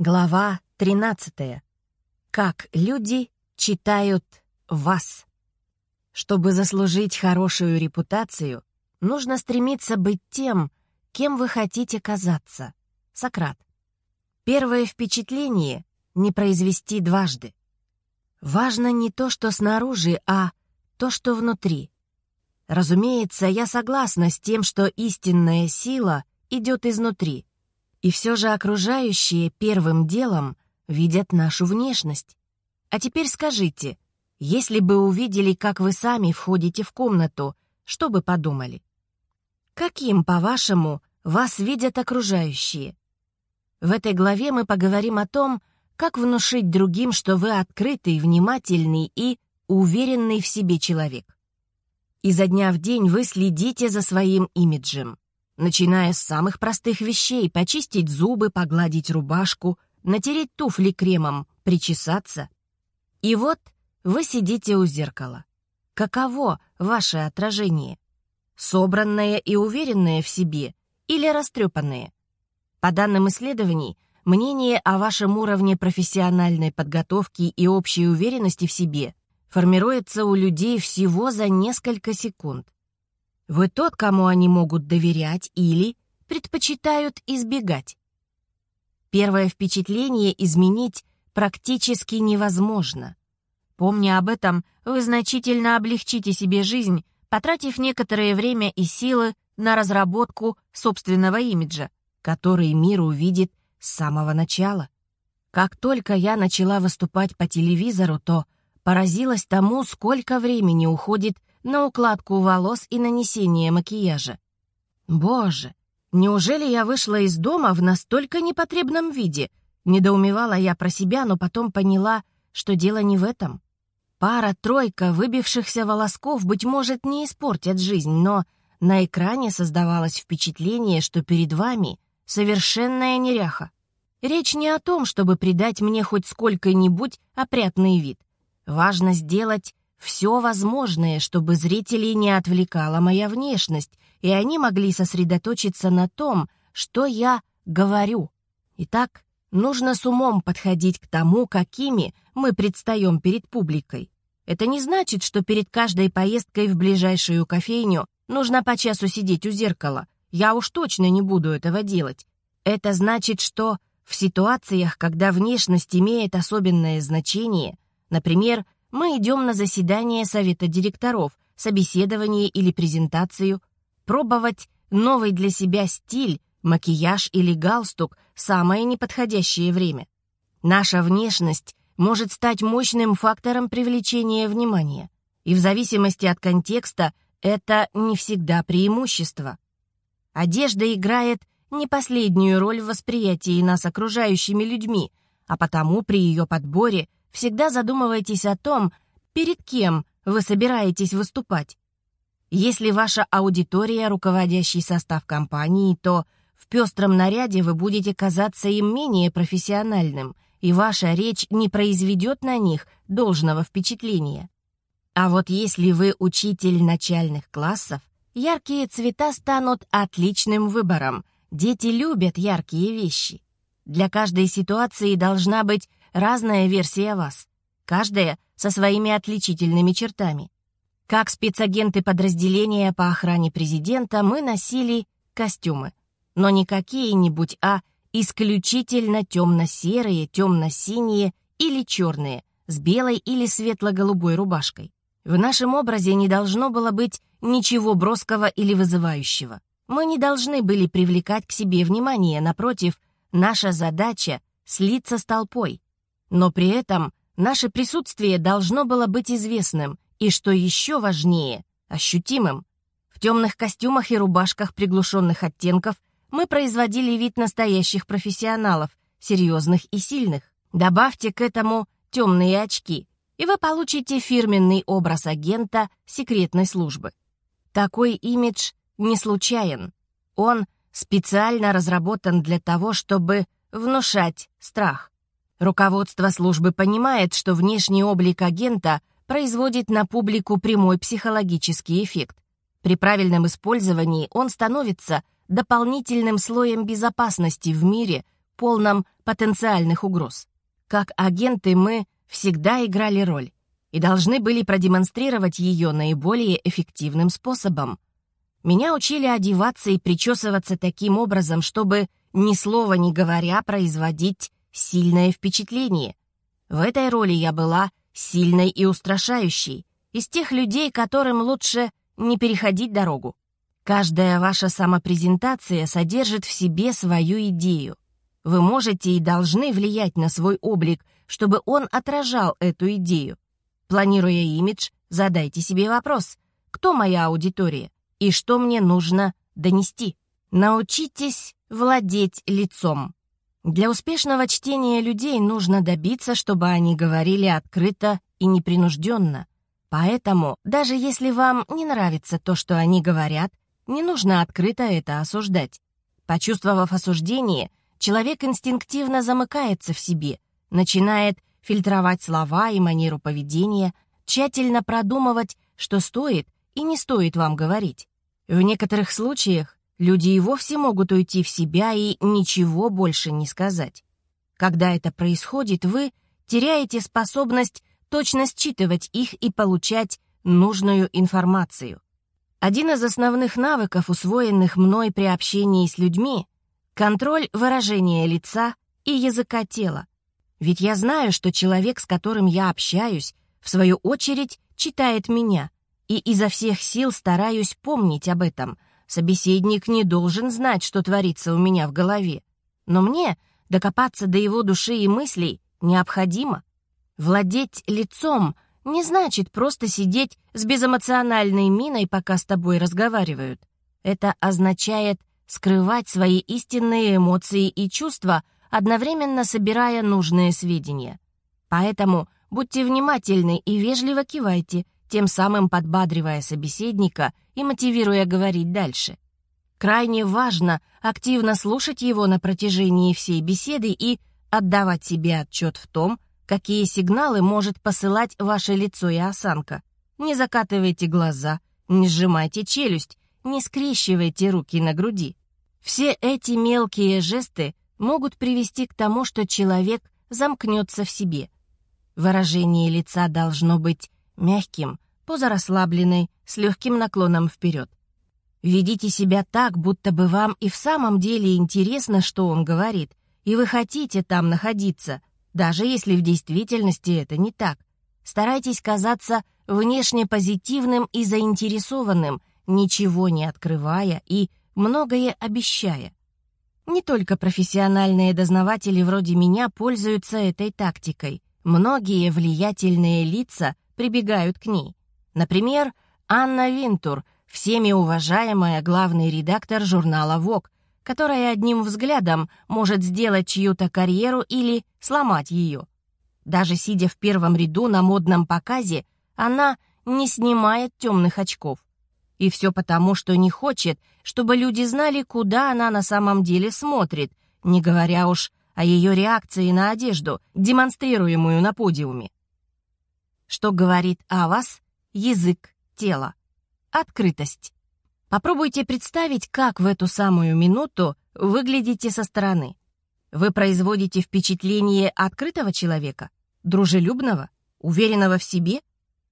Глава 13. Как люди читают вас. Чтобы заслужить хорошую репутацию, нужно стремиться быть тем, кем вы хотите казаться. Сократ. Первое впечатление не произвести дважды. Важно не то, что снаружи, а то, что внутри. Разумеется, я согласна с тем, что истинная сила идет изнутри. И все же окружающие первым делом видят нашу внешность. А теперь скажите, если бы увидели, как вы сами входите в комнату, что бы подумали? Каким, по-вашему, вас видят окружающие? В этой главе мы поговорим о том, как внушить другим, что вы открытый, внимательный и уверенный в себе человек. Изо дня в день вы следите за своим имиджем начиная с самых простых вещей — почистить зубы, погладить рубашку, натереть туфли кремом, причесаться. И вот вы сидите у зеркала. Каково ваше отражение? Собранное и уверенное в себе или растрепанное? По данным исследований, мнение о вашем уровне профессиональной подготовки и общей уверенности в себе формируется у людей всего за несколько секунд. Вы тот, кому они могут доверять или предпочитают избегать. Первое впечатление изменить практически невозможно. Помня об этом, вы значительно облегчите себе жизнь, потратив некоторое время и силы на разработку собственного имиджа, который мир увидит с самого начала. Как только я начала выступать по телевизору, то поразилась тому, сколько времени уходит на укладку волос и нанесение макияжа. Боже, неужели я вышла из дома в настолько непотребном виде? Недоумевала я про себя, но потом поняла, что дело не в этом. Пара-тройка выбившихся волосков, быть может, не испортят жизнь, но на экране создавалось впечатление, что перед вами совершенная неряха. Речь не о том, чтобы придать мне хоть сколько-нибудь опрятный вид. Важно сделать все возможное, чтобы зрителей не отвлекала моя внешность, и они могли сосредоточиться на том, что я говорю. Итак, нужно с умом подходить к тому, какими мы предстаем перед публикой. Это не значит, что перед каждой поездкой в ближайшую кофейню нужно по часу сидеть у зеркала. Я уж точно не буду этого делать. Это значит, что в ситуациях, когда внешность имеет особенное значение, например, мы идем на заседание совета директоров, собеседование или презентацию, пробовать новый для себя стиль, макияж или галстук – самое неподходящее время. Наша внешность может стать мощным фактором привлечения внимания, и в зависимости от контекста это не всегда преимущество. Одежда играет не последнюю роль в восприятии нас окружающими людьми, а потому при ее подборе всегда задумывайтесь о том, перед кем вы собираетесь выступать. Если ваша аудитория — руководящий состав компании, то в пестром наряде вы будете казаться им менее профессиональным, и ваша речь не произведет на них должного впечатления. А вот если вы учитель начальных классов, яркие цвета станут отличным выбором. Дети любят яркие вещи. Для каждой ситуации должна быть разная версия вас, каждая со своими отличительными чертами. Как спецагенты подразделения по охране президента мы носили костюмы, но не какие-нибудь, а исключительно темно-серые, темно-синие или черные, с белой или светло-голубой рубашкой. В нашем образе не должно было быть ничего броского или вызывающего. Мы не должны были привлекать к себе внимание, напротив, наша задача — слиться с толпой, но при этом наше присутствие должно было быть известным и, что еще важнее, ощутимым. В темных костюмах и рубашках приглушенных оттенков мы производили вид настоящих профессионалов, серьезных и сильных. Добавьте к этому темные очки, и вы получите фирменный образ агента секретной службы. Такой имидж не случайен. Он специально разработан для того, чтобы внушать страх. Руководство службы понимает, что внешний облик агента производит на публику прямой психологический эффект. При правильном использовании он становится дополнительным слоем безопасности в мире, полном потенциальных угроз. Как агенты мы всегда играли роль и должны были продемонстрировать ее наиболее эффективным способом. Меня учили одеваться и причесываться таким образом, чтобы, ни слова не говоря, производить сильное впечатление. В этой роли я была сильной и устрашающей, из тех людей, которым лучше не переходить дорогу. Каждая ваша самопрезентация содержит в себе свою идею. Вы можете и должны влиять на свой облик, чтобы он отражал эту идею. Планируя имидж, задайте себе вопрос, кто моя аудитория и что мне нужно донести. Научитесь владеть лицом. Для успешного чтения людей нужно добиться, чтобы они говорили открыто и непринужденно. Поэтому, даже если вам не нравится то, что они говорят, не нужно открыто это осуждать. Почувствовав осуждение, человек инстинктивно замыкается в себе, начинает фильтровать слова и манеру поведения, тщательно продумывать, что стоит и не стоит вам говорить. В некоторых случаях люди и вовсе могут уйти в себя и ничего больше не сказать. Когда это происходит, вы теряете способность точно считывать их и получать нужную информацию. Один из основных навыков, усвоенных мной при общении с людьми — контроль выражения лица и языка тела. Ведь я знаю, что человек, с которым я общаюсь, в свою очередь читает меня, и изо всех сил стараюсь помнить об этом. Собеседник не должен знать, что творится у меня в голове. Но мне докопаться до его души и мыслей необходимо. Владеть лицом не значит просто сидеть с безэмоциональной миной, пока с тобой разговаривают. Это означает скрывать свои истинные эмоции и чувства, одновременно собирая нужные сведения. Поэтому будьте внимательны и вежливо кивайте, тем самым подбадривая собеседника и мотивируя говорить дальше. Крайне важно активно слушать его на протяжении всей беседы и отдавать себе отчет в том, какие сигналы может посылать ваше лицо и осанка. Не закатывайте глаза, не сжимайте челюсть, не скрещивайте руки на груди. Все эти мелкие жесты могут привести к тому, что человек замкнется в себе. Выражение лица должно быть мягким, поза расслабленной, с легким наклоном вперед. Ведите себя так, будто бы вам и в самом деле интересно, что он говорит, и вы хотите там находиться, даже если в действительности это не так. Старайтесь казаться внешне позитивным и заинтересованным, ничего не открывая и многое обещая. Не только профессиональные дознаватели вроде меня пользуются этой тактикой. Многие влиятельные лица прибегают к ней. Например, Анна Винтур, всеми уважаемая главный редактор журнала «Вог», которая одним взглядом может сделать чью-то карьеру или сломать ее. Даже сидя в первом ряду на модном показе, она не снимает темных очков. И все потому, что не хочет, чтобы люди знали, куда она на самом деле смотрит, не говоря уж о ее реакции на одежду, демонстрируемую на подиуме. Что говорит о вас язык тела? Открытость. Попробуйте представить, как в эту самую минуту выглядите со стороны. Вы производите впечатление открытого человека, дружелюбного, уверенного в себе?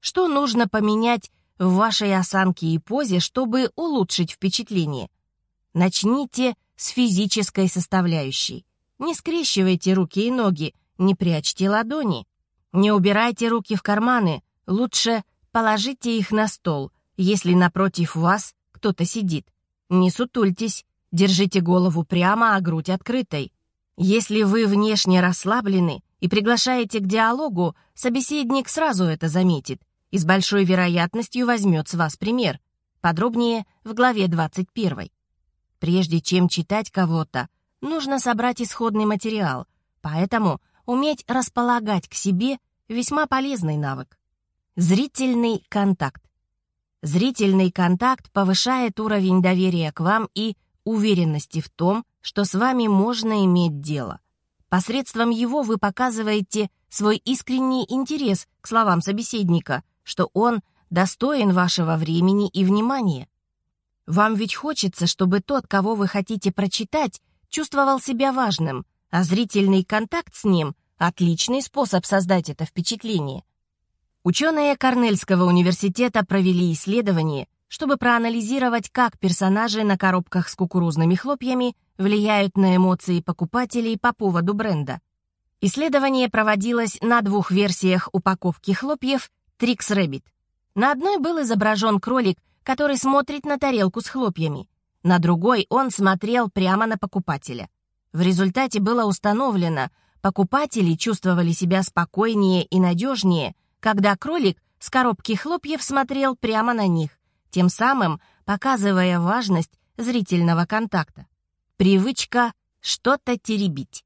Что нужно поменять в вашей осанке и позе, чтобы улучшить впечатление? Начните с физической составляющей. Не скрещивайте руки и ноги, не прячьте ладони. Не убирайте руки в карманы, лучше положите их на стол, если напротив вас кто-то сидит. Не сутультесь, держите голову прямо, а грудь открытой. Если вы внешне расслаблены и приглашаете к диалогу, собеседник сразу это заметит и с большой вероятностью возьмет с вас пример. Подробнее в главе 21. Прежде чем читать кого-то, нужно собрать исходный материал, поэтому уметь располагать к себе весьма полезный навык. Зрительный контакт. Зрительный контакт повышает уровень доверия к вам и уверенности в том, что с вами можно иметь дело. Посредством его вы показываете свой искренний интерес к словам собеседника, что он достоин вашего времени и внимания. Вам ведь хочется, чтобы тот, кого вы хотите прочитать, чувствовал себя важным, а зрительный контакт с ним — отличный способ создать это впечатление. Ученые Корнельского университета провели исследование, чтобы проанализировать, как персонажи на коробках с кукурузными хлопьями влияют на эмоции покупателей по поводу бренда. Исследование проводилось на двух версиях упаковки хлопьев Trix Rabbit. На одной был изображен кролик, который смотрит на тарелку с хлопьями. На другой он смотрел прямо на покупателя. В результате было установлено, покупатели чувствовали себя спокойнее и надежнее, когда кролик с коробки хлопьев смотрел прямо на них, тем самым показывая важность зрительного контакта. Привычка что-то теребить.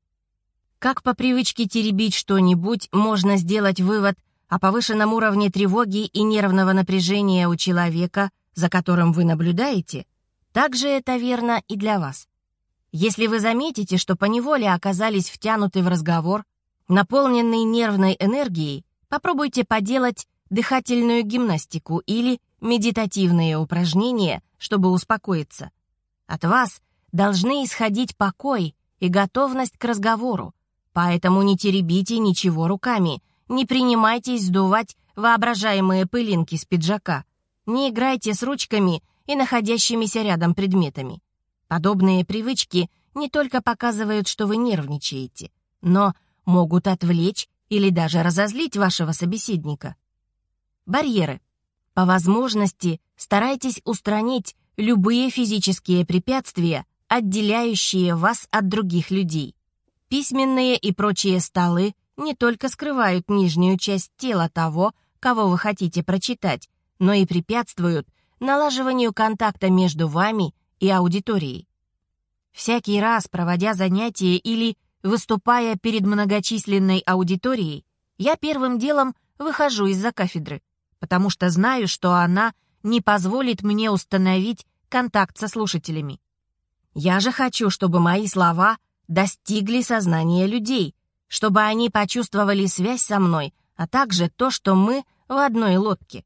Как по привычке теребить что-нибудь, можно сделать вывод о повышенном уровне тревоги и нервного напряжения у человека, за которым вы наблюдаете, также это верно и для вас. Если вы заметите, что поневоле оказались втянуты в разговор, наполненный нервной энергией, попробуйте поделать дыхательную гимнастику или медитативные упражнения, чтобы успокоиться. От вас должны исходить покой и готовность к разговору, поэтому не теребите ничего руками, не принимайтесь сдувать воображаемые пылинки с пиджака, не играйте с ручками и находящимися рядом предметами. Подобные привычки не только показывают, что вы нервничаете, но могут отвлечь или даже разозлить вашего собеседника. Барьеры. По возможности старайтесь устранить любые физические препятствия, отделяющие вас от других людей. Письменные и прочие столы не только скрывают нижнюю часть тела того, кого вы хотите прочитать, но и препятствуют налаживанию контакта между вами и аудиторией. Всякий раз, проводя занятия или выступая перед многочисленной аудиторией, я первым делом выхожу из-за кафедры, потому что знаю, что она не позволит мне установить контакт со слушателями. Я же хочу, чтобы мои слова достигли сознания людей, чтобы они почувствовали связь со мной, а также то, что мы в одной лодке.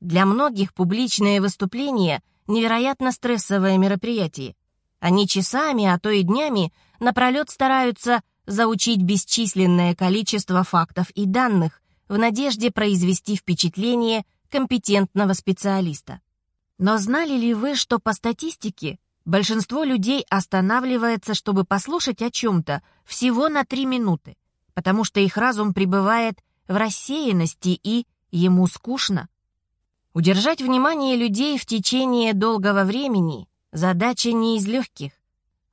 Для многих публичные выступления — невероятно стрессовое мероприятие. Они часами, а то и днями напролет стараются заучить бесчисленное количество фактов и данных в надежде произвести впечатление компетентного специалиста. Но знали ли вы, что по статистике большинство людей останавливается, чтобы послушать о чем-то всего на три минуты, потому что их разум пребывает в рассеянности и ему скучно? Удержать внимание людей в течение долгого времени — задача не из легких.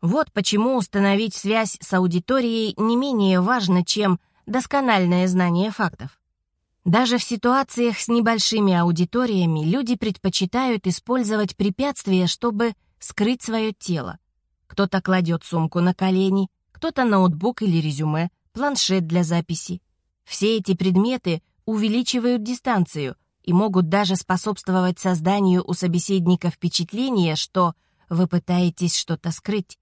Вот почему установить связь с аудиторией не менее важно, чем доскональное знание фактов. Даже в ситуациях с небольшими аудиториями люди предпочитают использовать препятствия, чтобы скрыть свое тело. Кто-то кладет сумку на колени, кто-то ноутбук или резюме, планшет для записи. Все эти предметы увеличивают дистанцию — и могут даже способствовать созданию у собеседника впечатления, что вы пытаетесь что-то скрыть.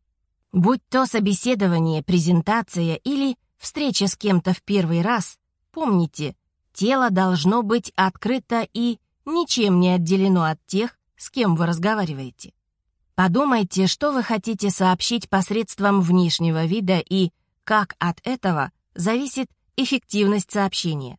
Будь то собеседование, презентация или встреча с кем-то в первый раз, помните, тело должно быть открыто и ничем не отделено от тех, с кем вы разговариваете. Подумайте, что вы хотите сообщить посредством внешнего вида и как от этого зависит эффективность сообщения.